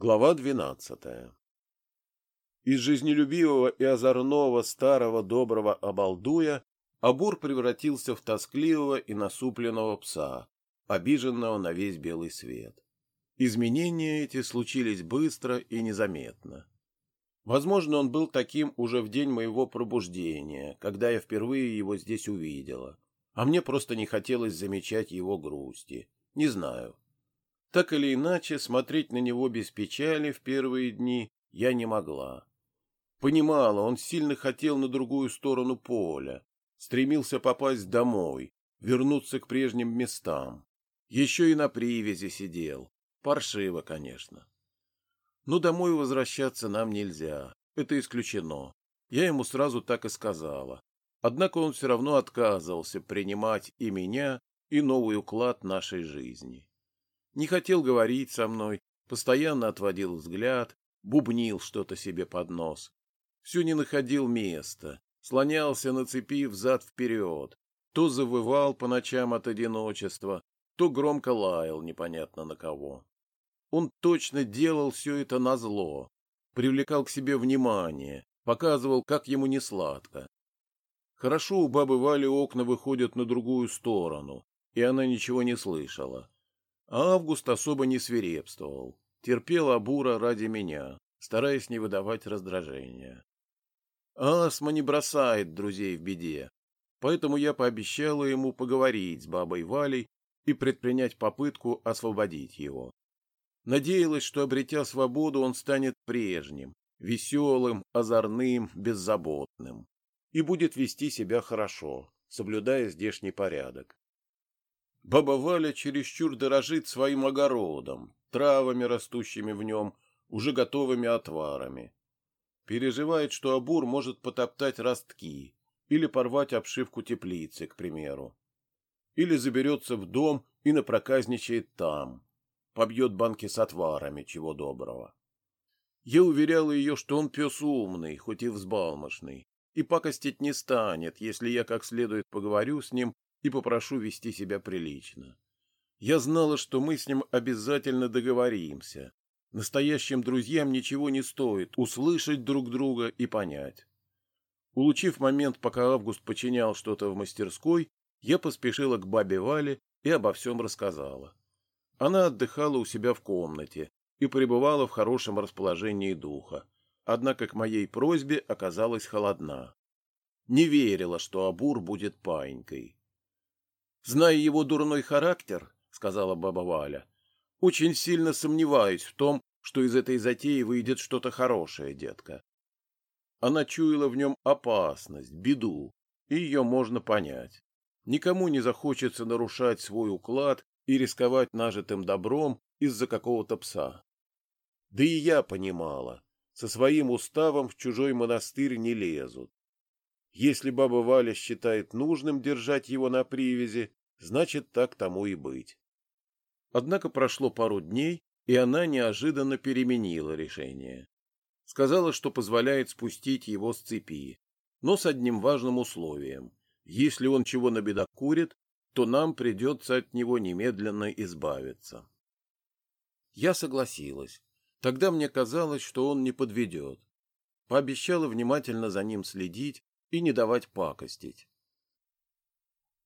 Глава двенадцатая Из жизнелюбивого и озорного старого доброго обалдуя Абур превратился в тоскливого и насупленного пса, обиженного на весь белый свет. Изменения эти случились быстро и незаметно. Возможно, он был таким уже в день моего пробуждения, когда я впервые его здесь увидела, а мне просто не хотелось замечать его грусти. Не знаю. Так или иначе, смотреть на него без печали в первые дни я не могла. Понимала, он сильно хотел на другую сторону поля, стремился попасть домой, вернуться к прежним местам. Еще и на привязи сидел. Паршиво, конечно. Но домой возвращаться нам нельзя. Это исключено. Я ему сразу так и сказала. Однако он все равно отказывался принимать и меня, и новый уклад нашей жизни не хотел говорить со мной, постоянно отводил взгляд, бубнил что-то себе под нос. Все не находил места, слонялся на цепи взад-вперед, то завывал по ночам от одиночества, то громко лаял непонятно на кого. Он точно делал все это назло, привлекал к себе внимание, показывал, как ему не сладко. Хорошо у бабы Вали окна выходят на другую сторону, и она ничего не слышала. А Август особо не свирепствовал, терпел Абура ради меня, стараясь не выдавать раздражения. Асма не бросает друзей в беде, поэтому я пообещала ему поговорить с бабой Валей и предпринять попытку освободить его. Надеялась, что, обретя свободу, он станет прежним, веселым, озорным, беззаботным и будет вести себя хорошо, соблюдая здешний порядок. Баба Валя чересчур дорожит своим огородом, травами, растущими в нем, уже готовыми отварами. Переживает, что обур может потоптать ростки или порвать обшивку теплицы, к примеру. Или заберется в дом и напроказничает там, побьет банки с отварами, чего доброго. Я уверяла ее, что он пес умный, хоть и взбалмошный, и пакостить не станет, если я как следует поговорю с ним и попрошу вести себя прилично. Я знала, что мы с ним обязательно договоримся. Настоящим друзьям ничего не стоит услышать друг друга и понять. Улучив момент, пока Август починял что-то в мастерской, я поспешила к бабе Вале и обо всем рассказала. Она отдыхала у себя в комнате и пребывала в хорошем расположении духа, однако к моей просьбе оказалась холодна. Не верила, что Абур будет паинькой. Зная его дурной характер, — сказала баба Валя, — очень сильно сомневаюсь в том, что из этой затеи выйдет что-то хорошее, детка. Она чуяла в нем опасность, беду, и ее можно понять. Никому не захочется нарушать свой уклад и рисковать нажитым добром из-за какого-то пса. Да и я понимала, со своим уставом в чужой монастырь не лезут. Если баба Валя считает нужным держать его на привязи, значит, так тому и быть. Однако прошло пару дней, и она неожиданно переменила решение. Сказала, что позволяет спустить его с цепи, но с одним важным условием. Если он чего набедокурит, то нам придется от него немедленно избавиться. Я согласилась. Тогда мне казалось, что он не подведет. Пообещала внимательно за ним следить и не давать пакостить.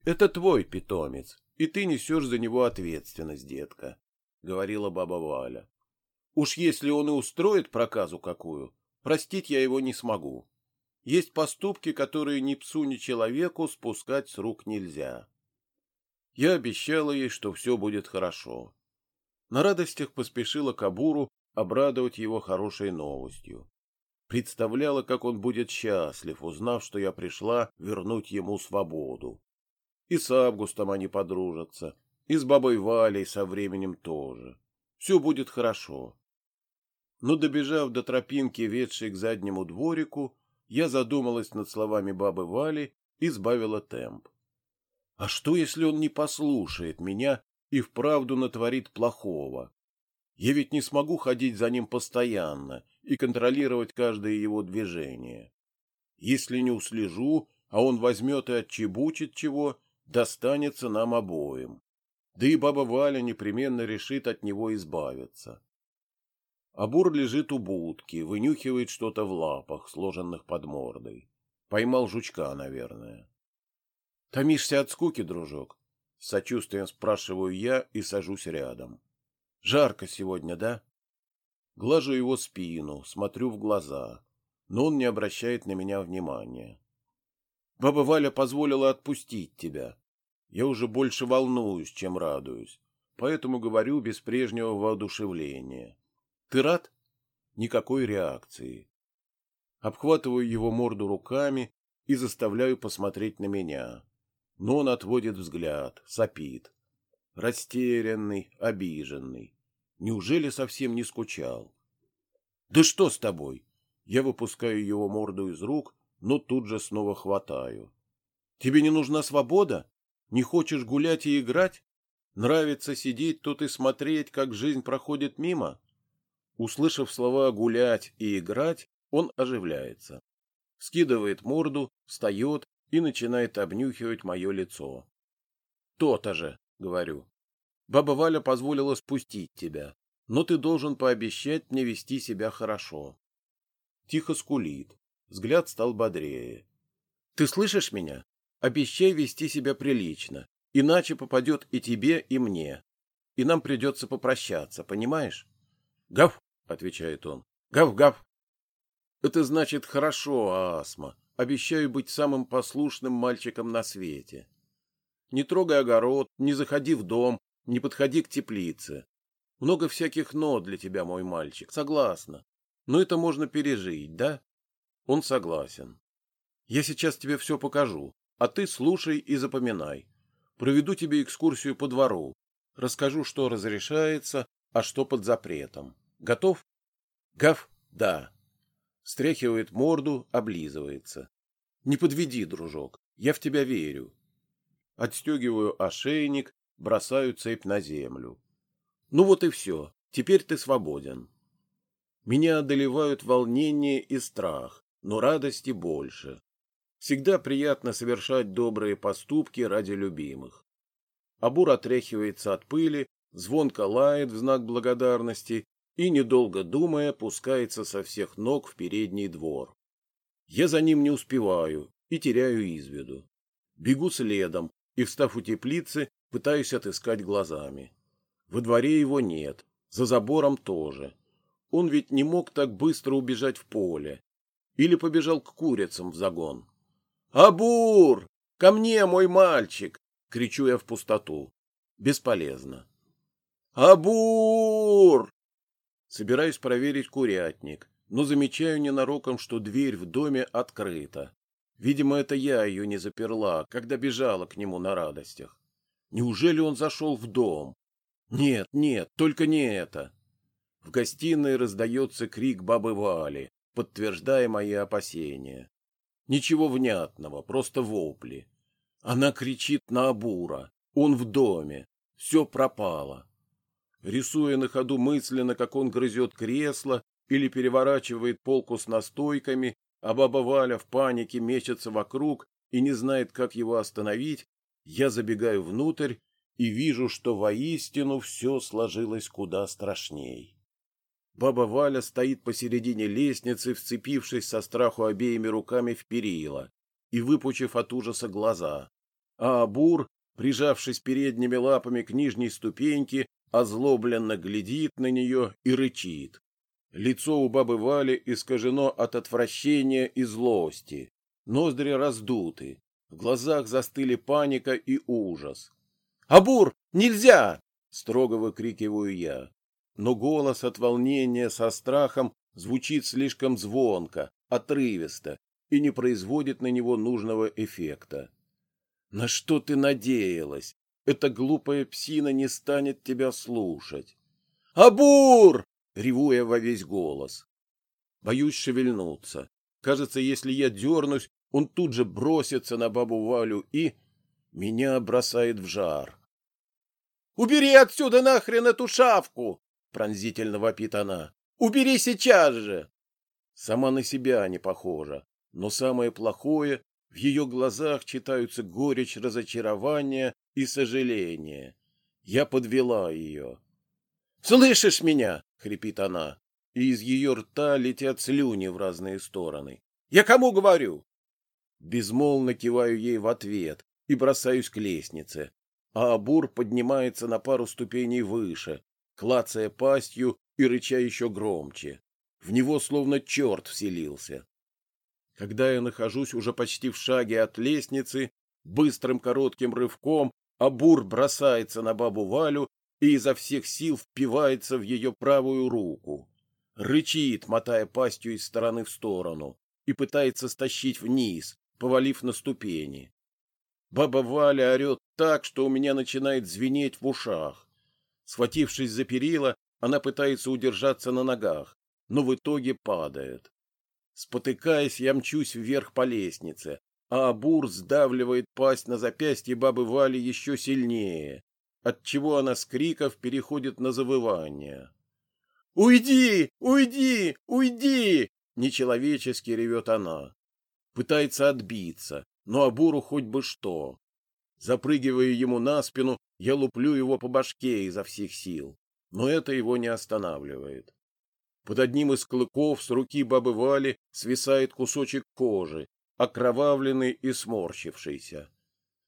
Это твой питомец, и ты несешь за него ответственность, детка, — говорила баба Валя. Уж если он и устроит проказу какую, простить я его не смогу. Есть поступки, которые ни псу, ни человеку спускать с рук нельзя. Я обещала ей, что все будет хорошо. На радостях поспешила к Абуру обрадовать его хорошей новостью. Представляла, как он будет счастлив, узнав, что я пришла вернуть ему свободу. И с Августом они подружатся, и с бабой Валей со временем тоже. Все будет хорошо. Но, добежав до тропинки, ведшей к заднему дворику, я задумалась над словами бабы Вали и сбавила темп. А что, если он не послушает меня и вправду натворит плохого? Я ведь не смогу ходить за ним постоянно и контролировать каждое его движение. Если не услежу, а он возьмет и отчебучит чего, достанется нам обоим. Да и баба Валя непременно решит от него избавиться. Абур лежит у будки, вынюхивает что-то в лапах, сложенных под мордой. Поймал жучка, наверное. Томишься от скуки, дружок? С сочувствием спрашиваю я и сажусь рядом. Жарко сегодня, да? Глажу его спину, смотрю в глаза, но он не обращает на меня внимания. Баба Валя позволила отпустить тебя. Я уже больше волнуюсь, чем радуюсь, поэтому говорю без прежнего воодушевления. Ты рад? Никакой реакции. Обхватываю его морду руками и заставляю посмотреть на меня. Но он отводит взгляд, сопит. Растерянный, обиженный. Неужели совсем не скучал? Да что с тобой? Я выпускаю его морду из рук, но тут же снова хватаю. Тебе не нужна свобода? Не хочешь гулять и играть? Нравится сидеть тут и смотреть, как жизнь проходит мимо? Услышав слова «гулять» и «играть», он оживляется. Скидывает морду, встает и начинает обнюхивать мое лицо. «То-то же», — говорю. «Баба Валя позволила спустить тебя, но ты должен пообещать мне вести себя хорошо». Тихо скулит. Взгляд стал бодрее. «Ты слышишь меня? Обещай вести себя прилично, иначе попадет и тебе, и мне. И нам придется попрощаться, понимаешь?» «Гав!» — отвечает он. «Гав-гав!» «Это значит хорошо, Асма. Обещаю быть самым послушным мальчиком на свете. Не трогай огород, не заходи в дом, не подходи к теплице. Много всяких «но» для тебя, мой мальчик, согласна. Но это можно пережить, да?» Он согласен. «Я сейчас тебе все покажу, а ты слушай и запоминай. Проведу тебе экскурсию по двору. Расскажу, что разрешается, а что под запретом. Готов? Гав? Да. Стряхивает морду, облизывается. Не подведи, дружок, я в тебя верю. Отстегиваю ошейник, бросаю цепь на землю. Ну вот и все, теперь ты свободен. Меня одолевают волнение и страх, но радости больше. Всегда приятно совершать добрые поступки ради любимых. Абур отряхивается от пыли, звонко лает в знак благодарности и, недолго думая, пускается со всех ног в передний двор. Я за ним не успеваю и теряю из виду. Бегу следом и, встав у теплицы, пытаюсь отыскать глазами. Во дворе его нет, за забором тоже. Он ведь не мог так быстро убежать в поле. Или побежал к курицам в загон. «Абур! Ко мне, мой мальчик!» — кричу я в пустоту. Бесполезно. «Абур!» Собираюсь проверить курятник, но замечаю ненароком, что дверь в доме открыта. Видимо, это я ее не заперла, когда бежала к нему на радостях. Неужели он зашел в дом? Нет, нет, только не это. В гостиной раздается крик бабы Вали, подтверждая мои опасения. Ничего внятного, просто вопли. Она кричит на Абура. Он в доме. Все пропало рисуя на ходу мысленно, как он грызет кресло или переворачивает полку с настойками, а баба Валя в панике мечется вокруг и не знает, как его остановить, я забегаю внутрь и вижу, что воистину все сложилось куда страшней. Баба Валя стоит посередине лестницы, вцепившись со страху обеими руками в перила и выпучив от ужаса глаза, а Абур, прижавшись передними лапами к нижней ступеньке, озлобленно глядит на нее и рычит. Лицо у бабы Вали искажено от отвращения и злости. Ноздри раздуты. В глазах застыли паника и ужас. «Абур, нельзя!» — строго выкрикиваю я. Но голос от волнения со страхом звучит слишком звонко, отрывисто и не производит на него нужного эффекта. «На что ты надеялась? Эта глупая псина не станет тебя слушать. «Абур!» — реву я во весь голос. Боюсь шевельнуться. Кажется, если я дернусь, он тут же бросится на бабу Валю и... Меня бросает в жар. «Убери отсюда нахрен эту шавку!» — пронзительно вопит она. «Убери сейчас же!» Сама на себя не похожа, но самое плохое — в ее глазах читаются горечь разочарования и сожаление. Я подвела ее. «Слышишь меня?» — хрипит она. и из ее рта летят слюни в разные стороны. «Я кому говорю?» Безмолвно киваю ей в ответ и бросаюсь к лестнице, а Абур поднимается на пару ступеней выше, клацая пастью и рыча еще громче. В него словно черт вселился. Когда я нахожусь уже почти в шаге от лестницы, быстрым коротким рывком Абур бросается на бабу Валю и изо всех сил впивается в ее правую руку. Рычит, мотая пастью из стороны в сторону, и пытается стащить вниз, повалив на ступени. Баба Валя орет так, что у меня начинает звенеть в ушах. Схватившись за перила, она пытается удержаться на ногах, но в итоге падает. Спотыкаясь, я мчусь вверх по лестнице, а Абур сдавливает пасть на запястье бабы Вали еще сильнее, отчего она с криков переходит на завывание. «Уйди! Уйди! Уйди!» — нечеловечески ревет она. Пытается отбиться, но Абуру хоть бы что. Запрыгивая ему на спину, я луплю его по башке изо всех сил, но это его не останавливает. Под одним из клыков с руки бабы Вали свисает кусочек кожи, окровавленный и сморщившийся.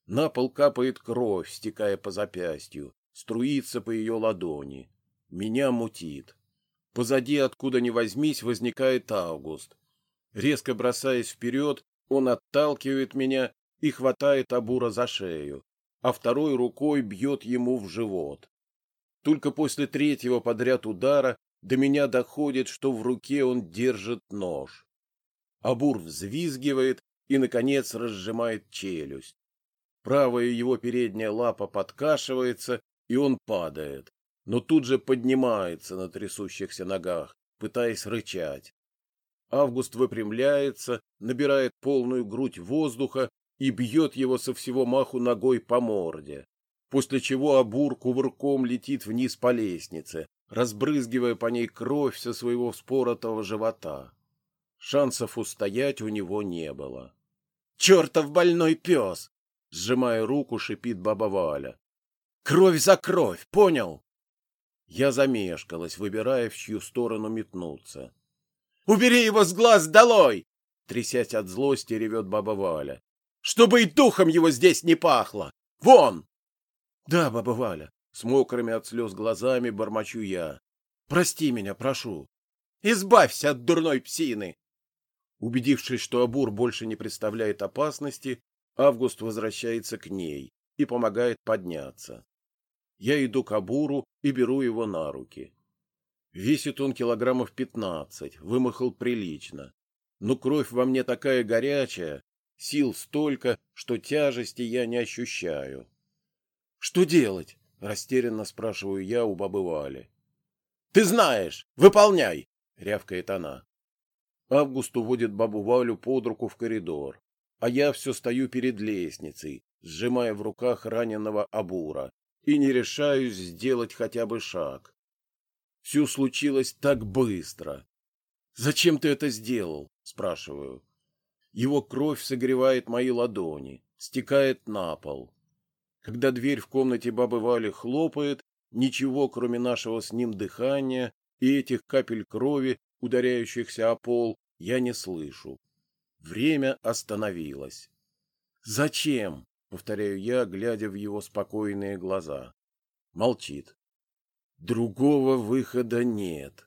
На пол капает кровь, стекая по запястью, струится по ее ладони. Меня мутит. Позади, откуда ни возьмись, возникает Август. Резко бросаясь вперед, он отталкивает меня и хватает Абура за шею, а второй рукой бьет ему в живот. Только после третьего подряд удара до меня доходит, что в руке он держит нож. Абур взвизгивает и, наконец, разжимает челюсть. Правая его передняя лапа подкашивается, и он падает, но тут же поднимается на трясущихся ногах, пытаясь рычать. Август выпрямляется, набирает полную грудь воздуха и бьет его со всего маху ногой по морде, после чего Абур кувырком летит вниз по лестнице, разбрызгивая по ней кровь со своего вспоротого живота. Шансов устоять у него не было. «Чертов больной пес!» — сжимая руку, шипит баба Валя. «Кровь за кровь, понял?» Я замешкалась, выбирая, в чью сторону метнуться. «Убери его с глаз долой!» Трясясь от злости, ревет баба Валя. «Чтобы и духом его здесь не пахло! Вон!» «Да, баба Валя, с мокрыми от слез глазами бормочу я. Прости меня, прошу. Избавься от дурной псины. Убедившись, что Абур больше не представляет опасности, Август возвращается к ней и помогает подняться. Я иду к Абуру и беру его на руки. Весит он килограммов пятнадцать, вымахал прилично. Но кровь во мне такая горячая, сил столько, что тяжести я не ощущаю. Что делать? Растерянно спрашиваю я у бабы Вали. «Ты знаешь! Выполняй!» — рявкает она. Август уводит бабу Валю под руку в коридор, а я все стою перед лестницей, сжимая в руках раненого Абура, и не решаюсь сделать хотя бы шаг. Все случилось так быстро. «Зачем ты это сделал?» — спрашиваю. Его кровь согревает мои ладони, стекает на пол. Когда дверь в комнате бабы Вали хлопает, ничего, кроме нашего с ним дыхания и этих капель крови, ударяющихся о пол, я не слышу. Время остановилось. «Зачем?» — повторяю я, глядя в его спокойные глаза. Молчит. «Другого выхода нет».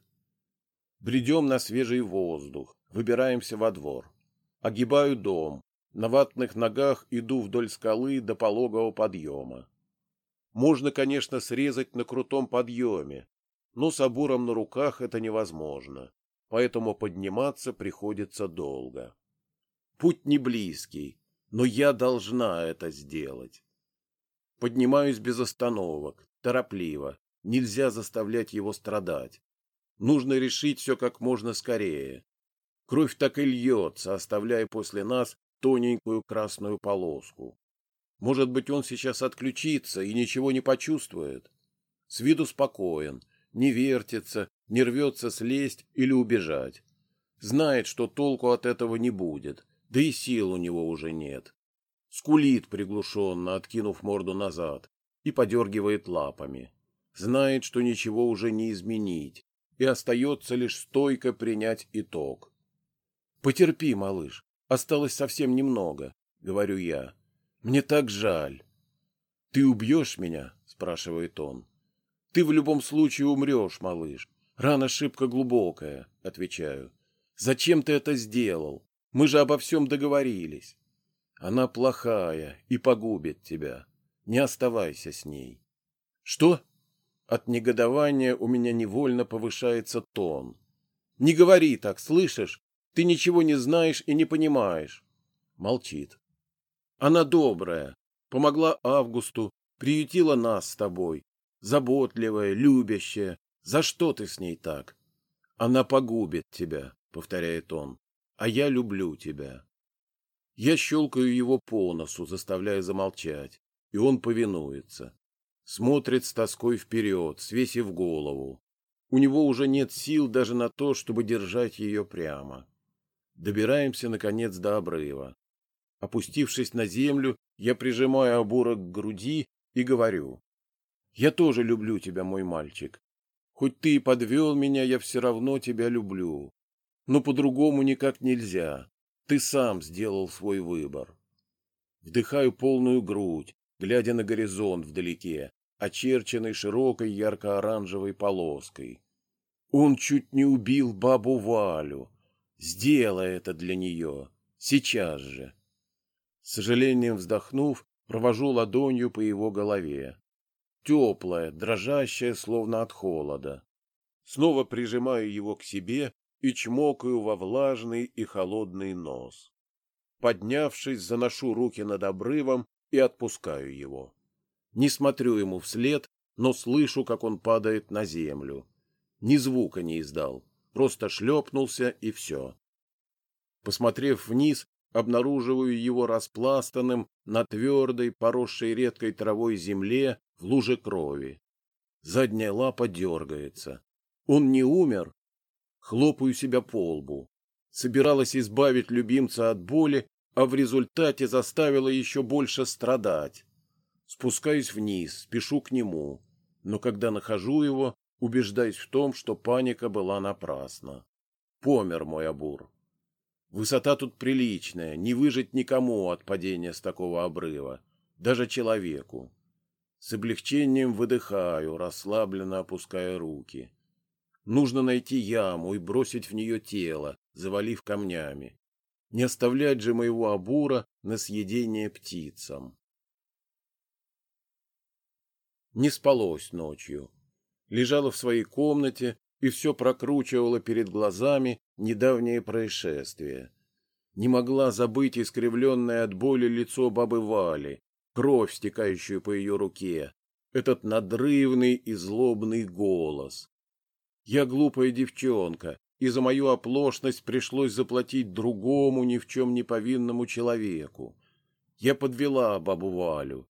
Бредем на свежий воздух, выбираемся во двор. Огибаю дом, на ватных ногах иду вдоль скалы до пологого подъема. Можно, конечно, срезать на крутом подъеме, но с обуром на руках это невозможно, поэтому подниматься приходится долго. Путь не близкий, но я должна это сделать. Поднимаюсь без остановок, торопливо, нельзя заставлять его страдать. Нужно решить все как можно скорее. Кровь так и льется, оставляя после нас тоненькую красную полоску. Может быть, он сейчас отключится и ничего не почувствует. С виду спокоен, не вертится, не рвется слезть или убежать. Знает, что толку от этого не будет, да и сил у него уже нет. Скулит приглушенно, откинув морду назад, и подергивает лапами. Знает, что ничего уже не изменить, и остается лишь стойко принять итог. «Потерпи, малыш, осталось совсем немного», — говорю я. «Мне так жаль». «Ты убьешь меня?» — спрашивает он. «Ты в любом случае умрешь, малыш. Рана шибко глубокая», — отвечаю. «Зачем ты это сделал? Мы же обо всем договорились. Она плохая и погубит тебя. Не оставайся с ней». «Что?» От негодования у меня невольно повышается тон. «Не говори так, слышишь? Ты ничего не знаешь и не понимаешь». Молчит. «Она добрая, помогла Августу, приютила нас с тобой, заботливая, любящая. За что ты с ней так? Она погубит тебя, повторяет он, а я люблю тебя. Я щелкаю его по носу, заставляя замолчать, и он повинуется. Смотрит с тоской вперед, свесив голову. У него уже нет сил даже на то, чтобы держать ее прямо. Добираемся, наконец, до обрыва. Опустившись на землю, я прижимаю обурок к груди и говорю. «Я тоже люблю тебя, мой мальчик. Хоть ты и подвел меня, я все равно тебя люблю. Но по-другому никак нельзя. Ты сам сделал свой выбор». Вдыхаю полную грудь, глядя на горизонт вдалеке, очерченный широкой ярко-оранжевой полоской. Он чуть не убил бабу Валю. Сделай это для нее. Сейчас же. С сожалением вздохнув, провожу ладонью по его голове. Теплая, дрожащая, словно от холода. Снова прижимаю его к себе и чмокаю во влажный и холодный нос. Поднявшись, заношу руки над обрывом и отпускаю его. Не смотрю ему вслед, но слышу, как он падает на землю. Ни звука не издал, просто шлепнулся и все. Посмотрев вниз, обнаруживаю его распластанным на твердой, поросшей редкой травой земле в луже крови. Задняя лапа дергается. Он не умер? Хлопаю себя по лбу. Собиралась избавить любимца от боли, а в результате заставила еще больше страдать. Спускаюсь вниз, спешу к нему, но когда нахожу его, убеждаюсь в том, что паника была напрасна. Помер мой Абур. Высота тут приличная, не выжить никому от падения с такого обрыва, даже человеку. С облегчением выдыхаю, расслабленно опуская руки. Нужно найти яму и бросить в нее тело, завалив камнями. Не оставлять же моего абура на съедение птицам. Не спалось ночью. Лежала в своей комнате и все прокручивала перед глазами недавнее происшествие. Не могла забыть искривленное от боли лицо бабы Вали, кровь, стекающую по ее руке, этот надрывный и злобный голос. Я глупая девчонка, и за мою оплошность пришлось заплатить другому ни в чем не повинному человеку. Я подвела бабу Валю,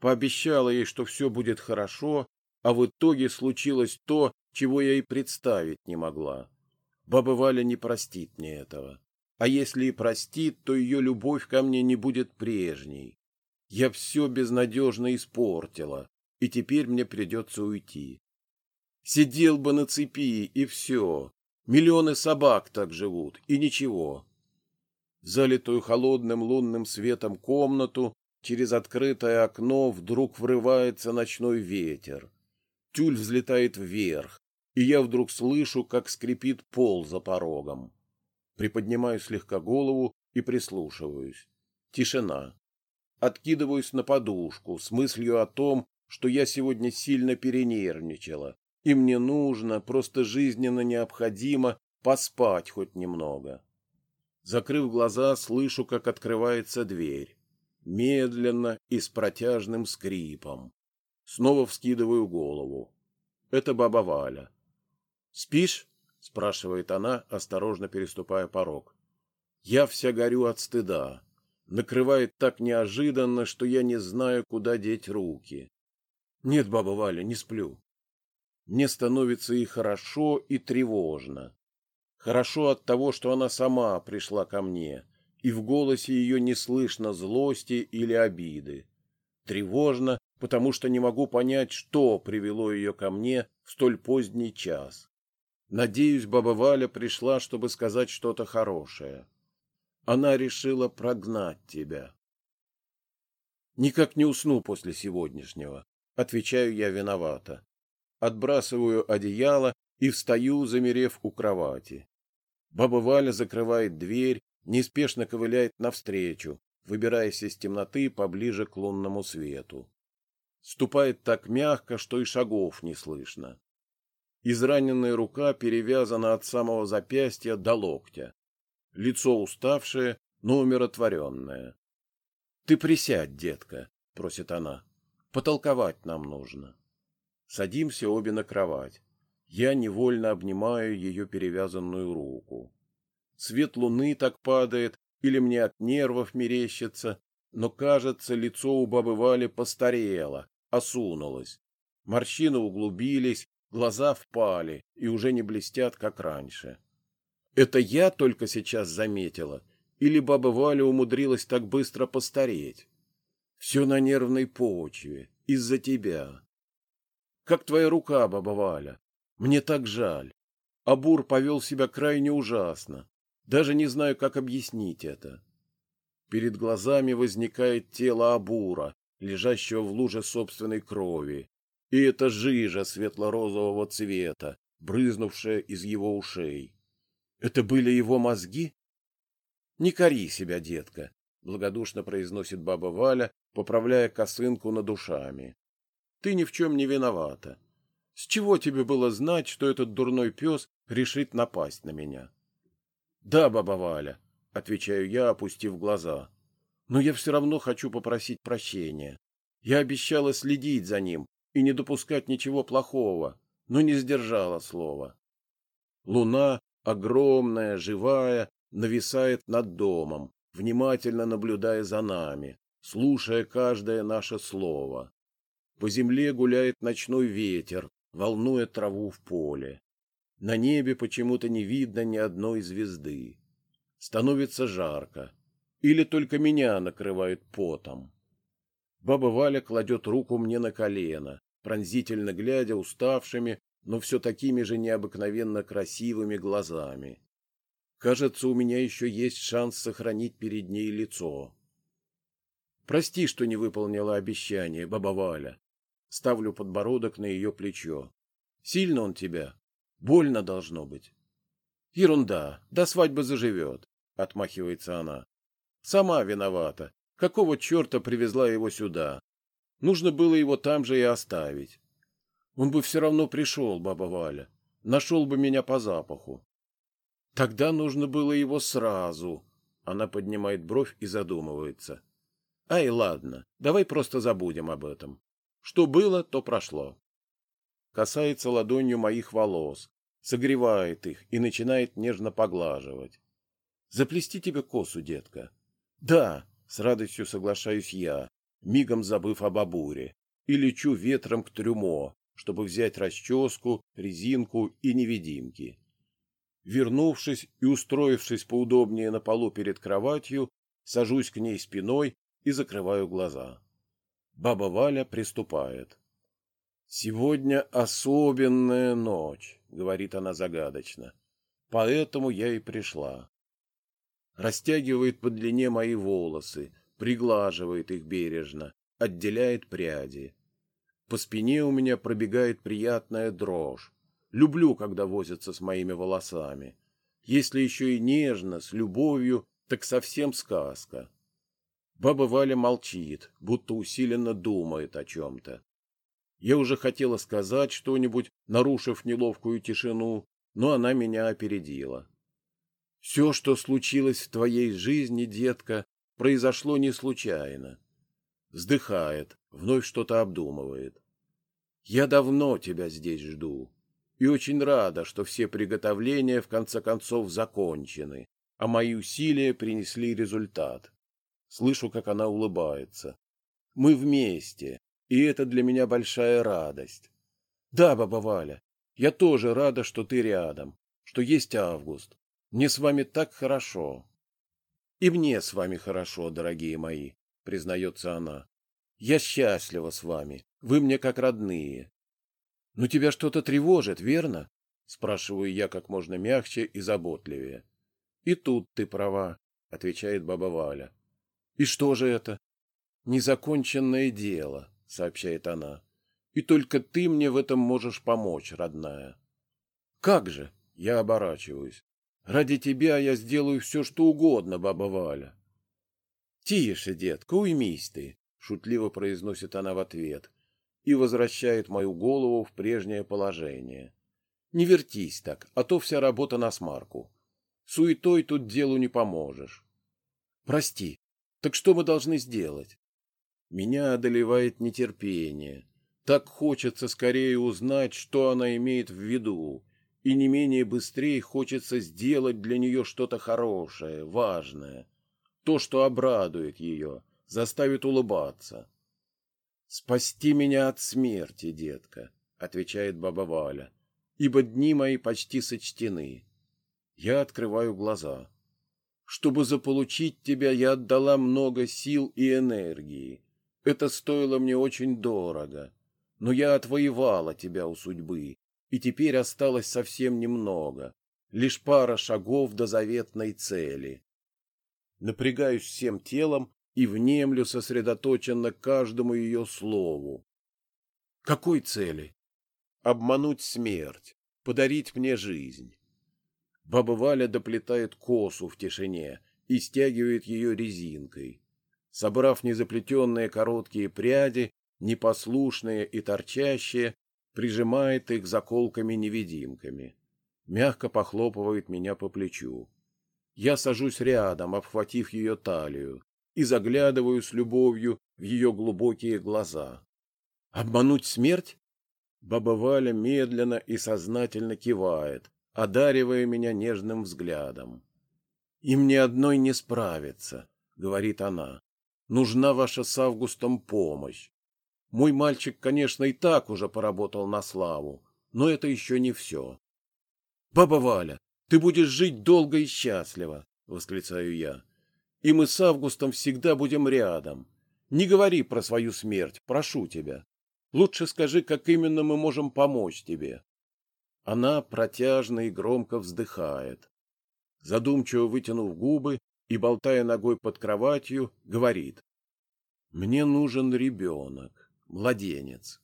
пообещала ей, что все будет хорошо, а в итоге случилось то, чего я и представить не могла. Баба Валя не простит мне этого. А если и простит, то ее любовь ко мне не будет прежней. Я все безнадежно испортила, и теперь мне придется уйти. Сидел бы на цепи, и все. Миллионы собак так живут, и ничего. залитую холодным лунным светом комнату через открытое окно вдруг врывается ночной ветер. Тюль взлетает вверх, и я вдруг слышу, как скрипит пол за порогом. Приподнимаю слегка голову и прислушиваюсь. Тишина. Откидываюсь на подушку с мыслью о том, что я сегодня сильно перенервничала, и мне нужно, просто жизненно необходимо, поспать хоть немного. Закрыв глаза, слышу, как открывается дверь. Медленно и с протяжным скрипом. Снова вскидываю голову. Это баба Валя. «Спишь?» — спрашивает она, осторожно переступая порог. Я вся горю от стыда. Накрывает так неожиданно, что я не знаю, куда деть руки. Нет, баба Валя, не сплю. Мне становится и хорошо, и тревожно. Хорошо от того, что она сама пришла ко мне, и в голосе ее не слышно злости или обиды. Тревожно, потому что не могу понять, что привело ее ко мне в столь поздний час. Надеюсь, баба Валя пришла, чтобы сказать что-то хорошее. Она решила прогнать тебя. Никак не усну после сегодняшнего. Отвечаю я виновата. Отбрасываю одеяло и встаю, замерев у кровати. Баба Валя закрывает дверь, неспешно ковыляет навстречу, выбираясь из темноты поближе к лунному свету. Ступает так мягко, что и шагов не слышно. Израненная рука перевязана от самого запястья до локтя. Лицо уставшее, но умиротворенное. — Ты присядь, детка, — просит она. — Потолковать нам нужно. Садимся обе на кровать. Я невольно обнимаю ее перевязанную руку. Свет луны так падает, или мне от нервов мерещится, но, кажется, лицо у бабы Вали постарело, осунулось. Морщины углубились, глаза впали и уже не блестят, как раньше. Это я только сейчас заметила, или баба Валя умудрилась так быстро постареть? Все на нервной почве, из-за тебя. Как твоя рука, баба Валя? Мне так жаль. Абур повел себя крайне ужасно. Даже не знаю, как объяснить это. Перед глазами возникает тело Абура, лежащего в луже собственной крови, и это жижа светло-розового цвета, брызнувшая из его ушей. Это были его мозги? Не кори себя, детка, благодушно произносит баба Валя, поправляя косынку над душами. Ты ни в чем не виновата. С чего тебе было знать, что этот дурной пес решит напасть на меня? Да, баба Валя, отвечаю я, опустив глаза. Но я все равно хочу попросить прощения. Я обещала следить за ним и не допускать ничего плохого, но не сдержала слова. Луна, огромная, живая, нависает над домом, внимательно наблюдая за нами, слушая каждое наше слово. По земле гуляет ночной ветер, волнуя траву в поле. На небе почему-то не видно ни одной звезды. Становится жарко. Или только меня накрывает потом. Баба Валя кладет руку мне на колено, пронзительно глядя уставшими, но все такими же необыкновенно красивыми глазами. Кажется, у меня еще есть шанс сохранить перед ней лицо. Прости, что не выполнила обещание, баба Валя. Ставлю подбородок на ее плечо. Сильно он тебя? Больно должно быть. Ерунда, до свадьбы заживет, отмахивается она. Сама виновата. Какого черта привезла его сюда? Нужно было его там же и оставить. Он бы все равно пришел, баба Валя. Нашел бы меня по запаху. Тогда нужно было его сразу. Она поднимает бровь и задумывается. Ай, ладно, давай просто забудем об этом. Что было, то прошло. Касается ладонью моих волос, согревает их и начинает нежно поглаживать. Заплести тебе косу, детка. Да, с радостью соглашаюсь я, мигом забыв об абуре, и лечу ветром к трюмо, чтобы взять расческу, резинку и невидимки. Вернувшись и устроившись поудобнее на полу перед кроватью, сажусь к ней спиной и закрываю глаза. Баба Валя приступает. «Сегодня особенная ночь», — говорит она загадочно. «Поэтому я и пришла». Растягивает по длине мои волосы, приглаживает их бережно, отделяет пряди. По спине у меня пробегает приятная дрожь. Люблю, когда возятся с моими волосами. Если еще и нежно, с любовью, так совсем сказка. Баба Валя молчит, будто усиленно думает о чем-то. Я уже хотела сказать что-нибудь, нарушив неловкую тишину, но она меня опередила. Все, что случилось в твоей жизни, детка, произошло не случайно. Вздыхает, вновь что-то обдумывает. Я давно тебя здесь жду и очень рада, что все приготовления в конце концов закончены, а мои усилия принесли результат. Слышу, как она улыбается. Мы вместе, и это для меня большая радость. Да, баба Валя, я тоже рада, что ты рядом, что есть Август. Мне с вами так хорошо. И мне с вами хорошо, дорогие мои, признается она. Я счастлива с вами, вы мне как родные. Но тебя что-то тревожит, верно? — спрашиваю я как можно мягче и заботливее. — И тут ты права, — отвечает баба Валя. — И что же это? — Незаконченное дело, — сообщает она. — И только ты мне в этом можешь помочь, родная. — Как же? — я оборачиваюсь. — Ради тебя я сделаю все, что угодно, баба Валя. — Тише, детка, уймись ты, — шутливо произносит она в ответ и возвращает мою голову в прежнее положение. Не вертись так, а то вся работа на смарку. Суетой тут делу не поможешь. Прости, так что мы должны сделать? Меня одолевает нетерпение. Так хочется скорее узнать, что она имеет в виду, и не менее быстрее хочется сделать для нее что-то хорошее, важное, то, что обрадует ее, заставит улыбаться. «Спасти меня от смерти, детка», — отвечает баба Валя, «ибо дни мои почти сочтены». Я открываю глаза. Чтобы заполучить тебя, я отдала много сил и энергии. Это стоило мне очень дорого. Но я отвоевала тебя у судьбы, и теперь осталось совсем немного, лишь пара шагов до заветной цели. Напрягаюсь всем телом и внемлю сосредоточенно каждому ее слову. Какой цели? Обмануть смерть, подарить мне жизнь. Баба Валя доплетает косу в тишине и стягивает ее резинкой. Собрав незаплетенные короткие пряди, непослушные и торчащие, прижимает их заколками-невидимками. Мягко похлопывает меня по плечу. Я сажусь рядом, обхватив ее талию, и заглядываю с любовью в ее глубокие глаза. «Обмануть смерть?» Баба Валя медленно и сознательно кивает, одаривая меня нежным взглядом. «И мне одной не справиться», — говорит она. «Нужна ваша с Августом помощь. Мой мальчик, конечно, и так уже поработал на славу, но это еще не все». «Баба Валя, ты будешь жить долго и счастливо», — восклицаю я. «И мы с Августом всегда будем рядом. Не говори про свою смерть, прошу тебя. Лучше скажи, как именно мы можем помочь тебе. Она протяжно и громко вздыхает. Задумчиво вытянув губы и болтая ногой под кроватью, говорит. «Мне нужен ребенок, младенец».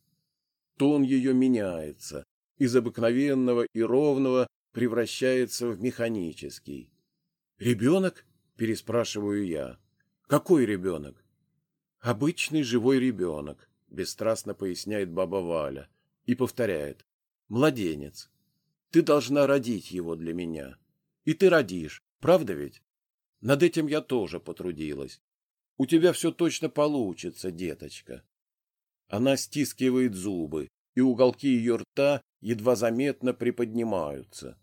Тон ее меняется, из обыкновенного и ровного превращается в механический. «Ребенок?» — переспрашиваю я. «Какой ребенок?» «Обычный живой ребенок», — бесстрастно поясняет баба Валя и повторяет. Младенец. Ты должна родить его для меня. И ты родишь, правда ведь? Над этим я тоже потрудилась. У тебя все точно получится, деточка. Она стискивает зубы, и уголки ее рта едва заметно приподнимаются.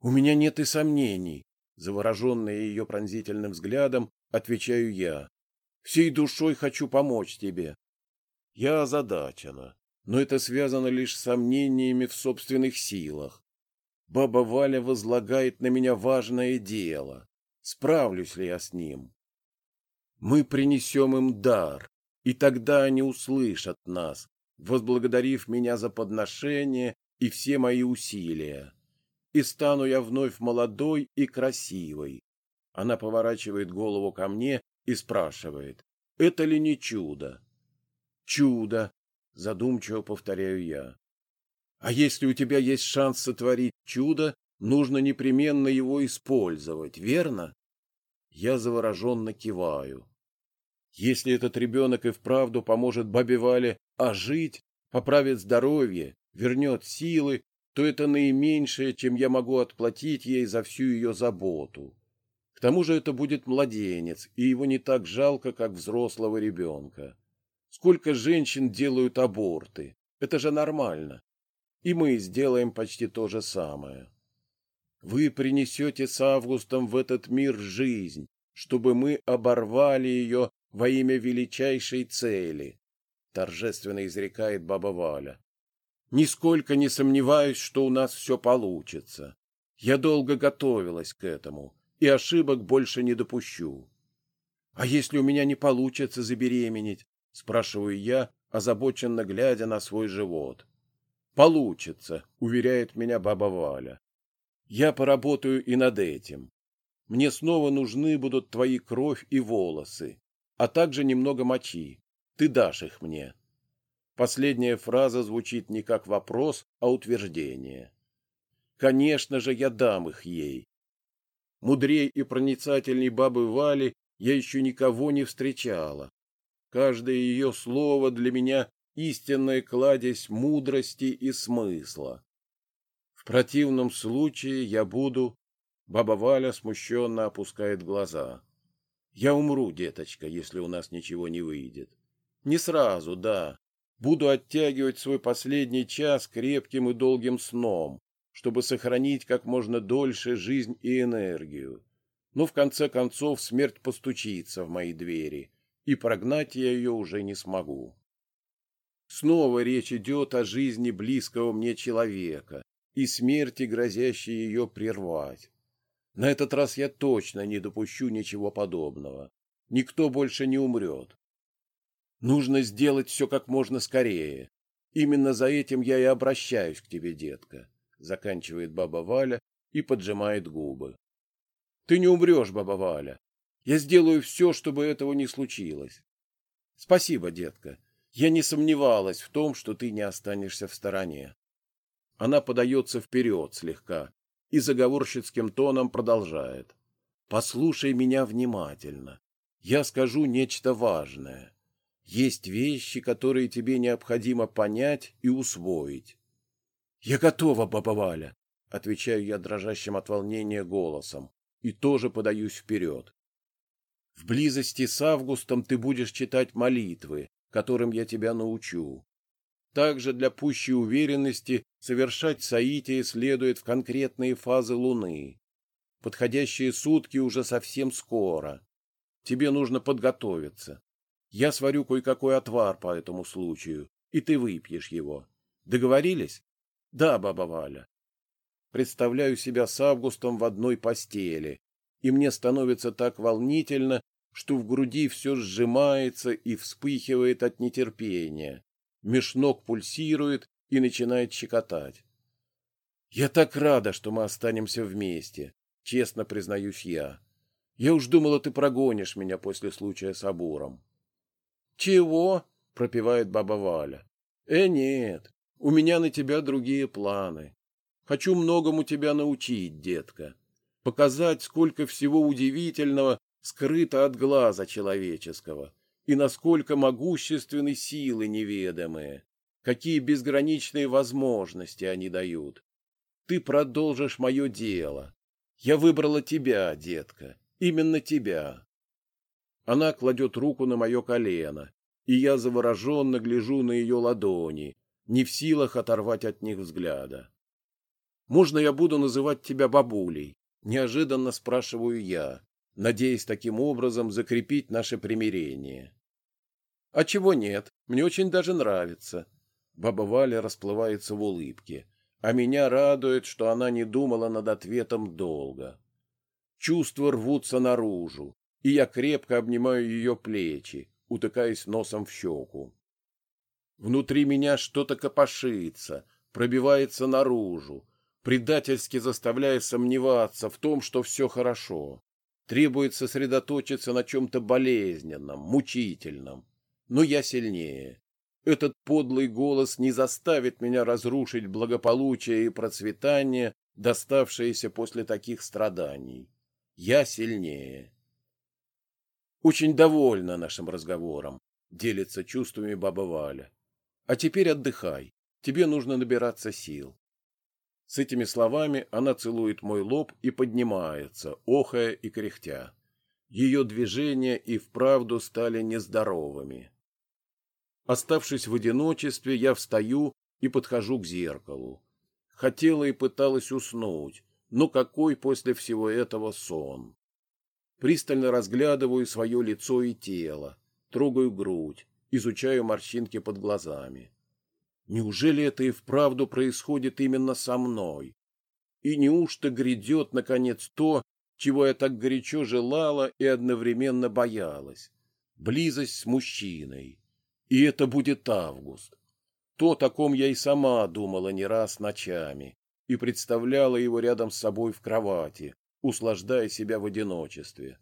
У меня нет и сомнений, завороженная ее пронзительным взглядом, отвечаю я. Всей душой хочу помочь тебе. Я озадачена но это связано лишь с сомнениями в собственных силах. Баба Валя возлагает на меня важное дело. Справлюсь ли я с ним? Мы принесем им дар, и тогда они услышат нас, возблагодарив меня за подношение и все мои усилия. И стану я вновь молодой и красивой. Она поворачивает голову ко мне и спрашивает, это ли не чудо? Чудо, Задумчиво повторяю я. А если у тебя есть шанс сотворить чудо, нужно непременно его использовать, верно? Я завороженно киваю. Если этот ребенок и вправду поможет бабе Вале ожить, поправит здоровье, вернет силы, то это наименьшее, чем я могу отплатить ей за всю ее заботу. К тому же это будет младенец, и его не так жалко, как взрослого ребенка. Сколько женщин делают аборты? Это же нормально. И мы сделаем почти то же самое. Вы принесете с Августом в этот мир жизнь, чтобы мы оборвали ее во имя величайшей цели, торжественно изрекает баба Валя. Нисколько не сомневаюсь, что у нас все получится. Я долго готовилась к этому, и ошибок больше не допущу. А если у меня не получится забеременеть, — спрашиваю я, озабоченно глядя на свой живот. Получится, уверяет меня баба Валя. Я поработаю и над этим. Мне снова нужны будут твои кровь и волосы, а также немного мочи. Ты дашь их мне. Последняя фраза звучит не как вопрос, а утверждение. Конечно же, я дам их ей. Мудрей и проницательней бабы Вали я еще никого не встречала. Каждое ее слово для меня истинная кладезь мудрости и смысла. В противном случае я буду... Баба Валя смущенно опускает глаза. Я умру, деточка, если у нас ничего не выйдет. Не сразу, да. Буду оттягивать свой последний час крепким и долгим сном, чтобы сохранить как можно дольше жизнь и энергию. Но в конце концов смерть постучится в мои двери, и прогнать я ее уже не смогу. Снова речь идет о жизни близкого мне человека и смерти, грозящей ее прервать. На этот раз я точно не допущу ничего подобного. Никто больше не умрет. Нужно сделать все как можно скорее. Именно за этим я и обращаюсь к тебе, детка, — заканчивает баба Валя и поджимает губы. Ты не умрешь, баба Валя. Я сделаю все, чтобы этого не случилось. Спасибо, детка. Я не сомневалась в том, что ты не останешься в стороне. Она подается вперед слегка и заговорщицким тоном продолжает. Послушай меня внимательно. Я скажу нечто важное. Есть вещи, которые тебе необходимо понять и усвоить. Я готова, баба Валя, отвечаю я дрожащим от волнения голосом и тоже подаюсь вперед. В близости с Августом ты будешь читать молитвы, которым я тебя научу. Также для пущей уверенности совершать соитие следует в конкретные фазы Луны. Подходящие сутки уже совсем скоро. Тебе нужно подготовиться. Я сварю кое-какой отвар по этому случаю, и ты выпьешь его. Договорились? Да, баба Валя. Представляю себя с Августом в одной постели, и мне становится так волнительно, что в груди все сжимается и вспыхивает от нетерпения. Меж пульсирует и начинает щекотать. Я так рада, что мы останемся вместе, честно признаюсь я. Я уж думала, ты прогонишь меня после случая с Абуром. Чего? пропевает баба Валя. Э, нет, у меня на тебя другие планы. Хочу многому тебя научить, детка. Показать, сколько всего удивительного скрыто от глаза человеческого, и насколько могущественны силы неведомые, какие безграничные возможности они дают. Ты продолжишь мое дело. Я выбрала тебя, детка, именно тебя. Она кладет руку на мое колено, и я завороженно гляжу на ее ладони, не в силах оторвать от них взгляда. «Можно я буду называть тебя бабулей?» — неожиданно спрашиваю я, надеясь таким образом закрепить наше примирение. — А чего нет? Мне очень даже нравится. Баба Валя расплывается в улыбке, а меня радует, что она не думала над ответом долго. Чувства рвутся наружу, и я крепко обнимаю ее плечи, утыкаясь носом в щеку. Внутри меня что-то копошится, пробивается наружу, предательски заставляя сомневаться в том, что все хорошо. Требует сосредоточиться на чем-то болезненном, мучительном. Но я сильнее. Этот подлый голос не заставит меня разрушить благополучие и процветание, доставшееся после таких страданий. Я сильнее. Очень довольна нашим разговором, делится чувствами баба Валя. А теперь отдыхай. Тебе нужно набираться сил. С этими словами она целует мой лоб и поднимается, охая и кряхтя. Ее движения и вправду стали нездоровыми. Оставшись в одиночестве, я встаю и подхожу к зеркалу. Хотела и пыталась уснуть, но какой после всего этого сон? Пристально разглядываю свое лицо и тело, трогаю грудь, изучаю морщинки под глазами. Неужели это и вправду происходит именно со мной? И неужто грядет, наконец, то, чего я так горячо желала и одновременно боялась? Близость с мужчиной. И это будет Август. То, о ком я и сама думала не раз ночами и представляла его рядом с собой в кровати, услаждая себя в одиночестве.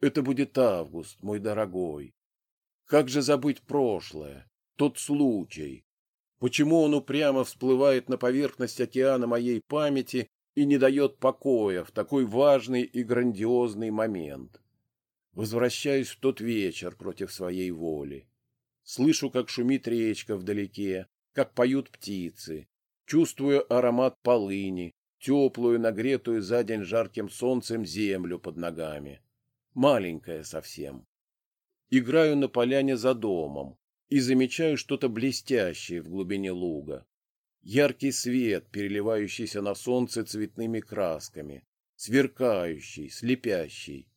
Это будет Август, мой дорогой. Как же забыть прошлое, тот случай? Почему он упрямо всплывает на поверхность океана моей памяти и не дает покоя в такой важный и грандиозный момент? Возвращаюсь в тот вечер против своей воли. Слышу, как шумит речка вдалеке, как поют птицы. Чувствую аромат полыни, теплую, нагретую за день жарким солнцем землю под ногами. Маленькая совсем. Играю на поляне за домом и замечаю что-то блестящее в глубине луга. Яркий свет, переливающийся на солнце цветными красками, сверкающий, слепящий.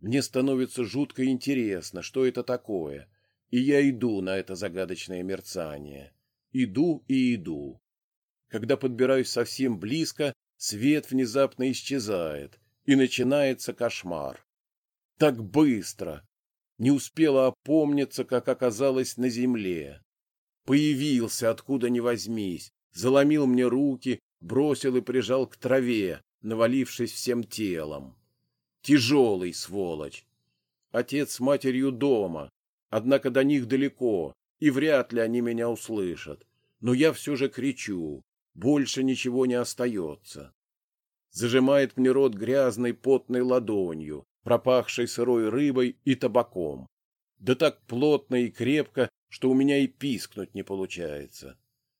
Мне становится жутко интересно, что это такое — и я иду на это загадочное мерцание. Иду и иду. Когда подбираюсь совсем близко, свет внезапно исчезает, и начинается кошмар. Так быстро! Не успела опомниться, как оказалось на земле. Появился, откуда ни возьмись, заломил мне руки, бросил и прижал к траве, навалившись всем телом. Тяжелый сволочь. Отец с матерью дома, Однако до них далеко, и вряд ли они меня услышат. Но я все же кричу. Больше ничего не остается. Зажимает мне рот грязной потной ладонью, пропахшей сырой рыбой и табаком. Да так плотно и крепко, что у меня и пискнуть не получается.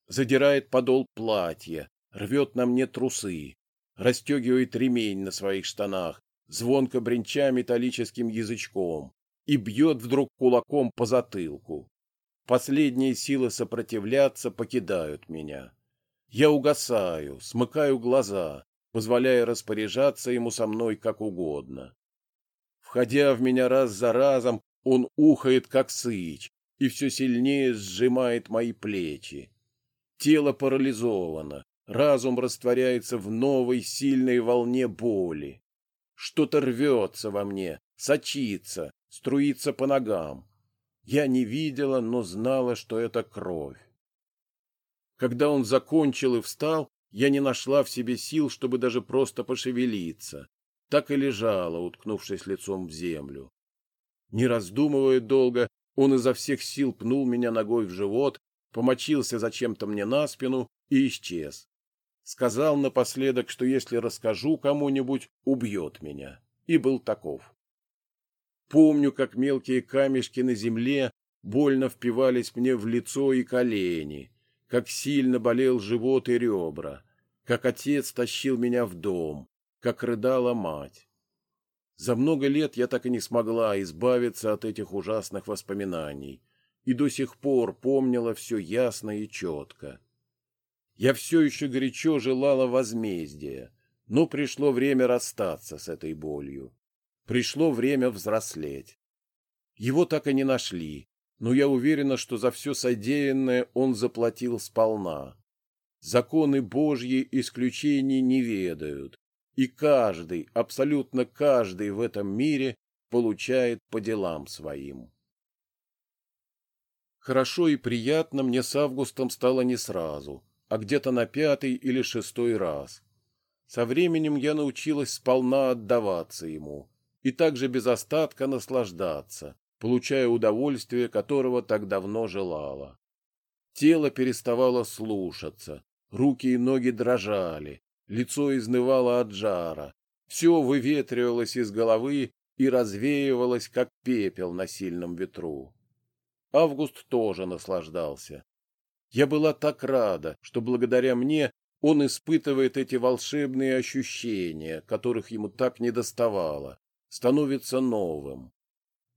Задирает подол платья, рвет на мне трусы, расстегивает ремень на своих штанах, звонко бренча металлическим язычком, и бьет вдруг кулаком по затылку. Последние силы сопротивляться покидают меня. Я угасаю, смыкаю глаза, позволяя распоряжаться ему со мной как угодно. Входя в меня раз за разом, он ухает, как сыч, и все сильнее сжимает мои плечи. Тело парализовано, разум растворяется в новой сильной волне боли. Что-то рвется во мне, сочится, струится по ногам. Я не видела, но знала, что это кровь. Когда он закончил и встал, я не нашла в себе сил, чтобы даже просто пошевелиться. Так и лежала, уткнувшись лицом в землю. Не раздумывая долго, он изо всех сил пнул меня ногой в живот, помочился зачем-то мне на спину и исчез. Сказал напоследок, что если расскажу кому-нибудь, убьет меня. И был таков. Помню, как мелкие камешки на земле больно впивались мне в лицо и колени, как сильно болел живот и ребра, как отец тащил меня в дом, как рыдала мать. За много лет я так и не смогла избавиться от этих ужасных воспоминаний и до сих пор помнила все ясно и четко. Я все еще горячо желала возмездия, но пришло время расстаться с этой болью. Пришло время взрослеть. Его так и не нашли, но я уверена, что за все содеянное он заплатил сполна. Законы Божьи исключений не ведают, и каждый, абсолютно каждый в этом мире получает по делам своим. Хорошо и приятно мне с Августом стало не сразу, а где-то на пятый или шестой раз. Со временем я научилась сполна отдаваться ему, и также без остатка наслаждаться, получая удовольствие, которого так давно желала. Тело переставало слушаться, руки и ноги дрожали, лицо изнывало от жара, все выветривалось из головы и развеивалось, как пепел на сильном ветру. Август тоже наслаждался. Я была так рада, что благодаря мне он испытывает эти волшебные ощущения, которых ему так недоставало, становится новым.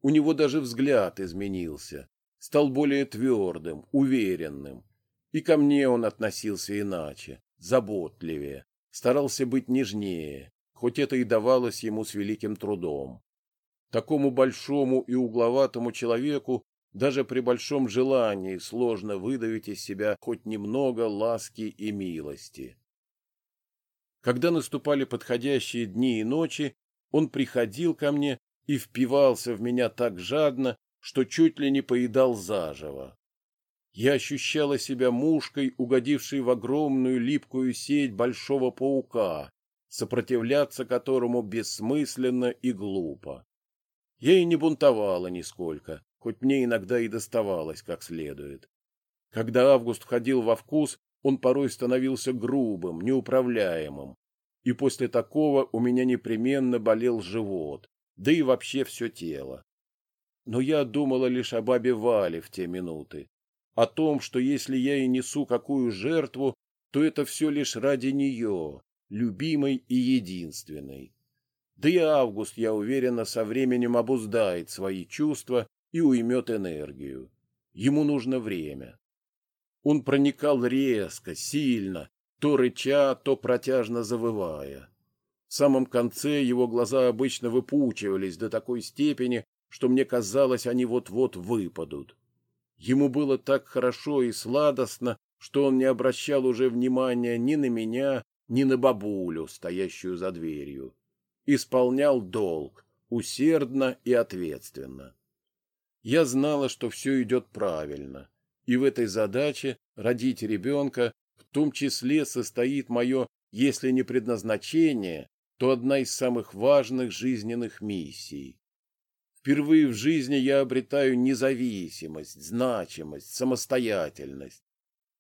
У него даже взгляд изменился, стал более твердым, уверенным. И ко мне он относился иначе, заботливее, старался быть нежнее, хоть это и давалось ему с великим трудом. Такому большому и угловатому человеку даже при большом желании сложно выдавить из себя хоть немного ласки и милости. Когда наступали подходящие дни и ночи, он приходил ко мне и впивался в меня так жадно, что чуть ли не поедал заживо. Я ощущала себя мушкой, угодившей в огромную липкую сеть большого паука, сопротивляться которому бессмысленно и глупо. Я и не бунтовала нисколько, хоть мне иногда и доставалось как следует. Когда Август входил во вкус, он порой становился грубым, неуправляемым, и после такого у меня непременно болел живот, да и вообще все тело. Но я думала лишь о бабе Вале в те минуты, о том, что если я и несу какую жертву, то это все лишь ради нее, любимой и единственной. Да и Август, я уверена, со временем обуздает свои чувства и уймет энергию. Ему нужно время. Он проникал резко, сильно, то рыча, то протяжно завывая. В самом конце его глаза обычно выпучивались до такой степени, что мне казалось, они вот-вот выпадут. Ему было так хорошо и сладостно, что он не обращал уже внимания ни на меня, ни на бабулю, стоящую за дверью. Исполнял долг, усердно и ответственно. Я знала, что все идет правильно, и в этой задаче родить ребенка в том числе состоит мое, если не предназначение, то одна из самых важных жизненных миссий. Впервые в жизни я обретаю независимость, значимость, самостоятельность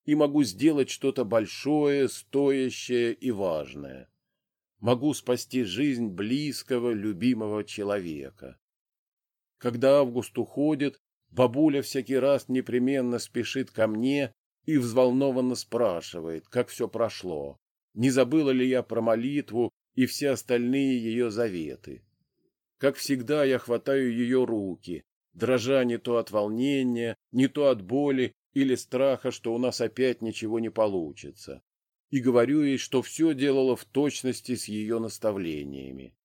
и могу сделать что-то большое, стоящее и важное. Могу спасти жизнь близкого, любимого человека. Когда Август уходит, бабуля всякий раз непременно спешит ко мне и взволнованно спрашивает, как все прошло, не забыла ли я про молитву и все остальные ее заветы. Как всегда, я хватаю ее руки, дрожа не то от волнения, не то от боли или страха, что у нас опять ничего не получится, и говорю ей, что все делала в точности с ее наставлениями.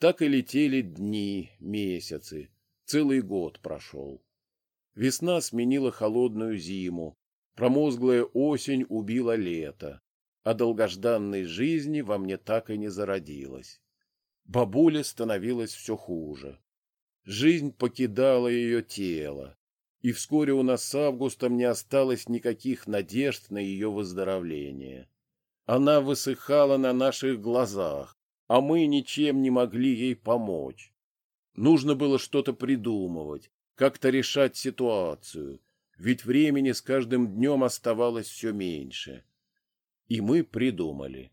Так и летели дни, месяцы, целый год прошел. Весна сменила холодную зиму, промозглая осень убила лето, а долгожданной жизни во мне так и не зародилась. Бабуле становилось все хуже. Жизнь покидала ее тело, и вскоре у нас с Августом не осталось никаких надежд на ее выздоровление. Она высыхала на наших глазах, а мы ничем не могли ей помочь. Нужно было что-то придумывать, как-то решать ситуацию, ведь времени с каждым днем оставалось все меньше. И мы придумали.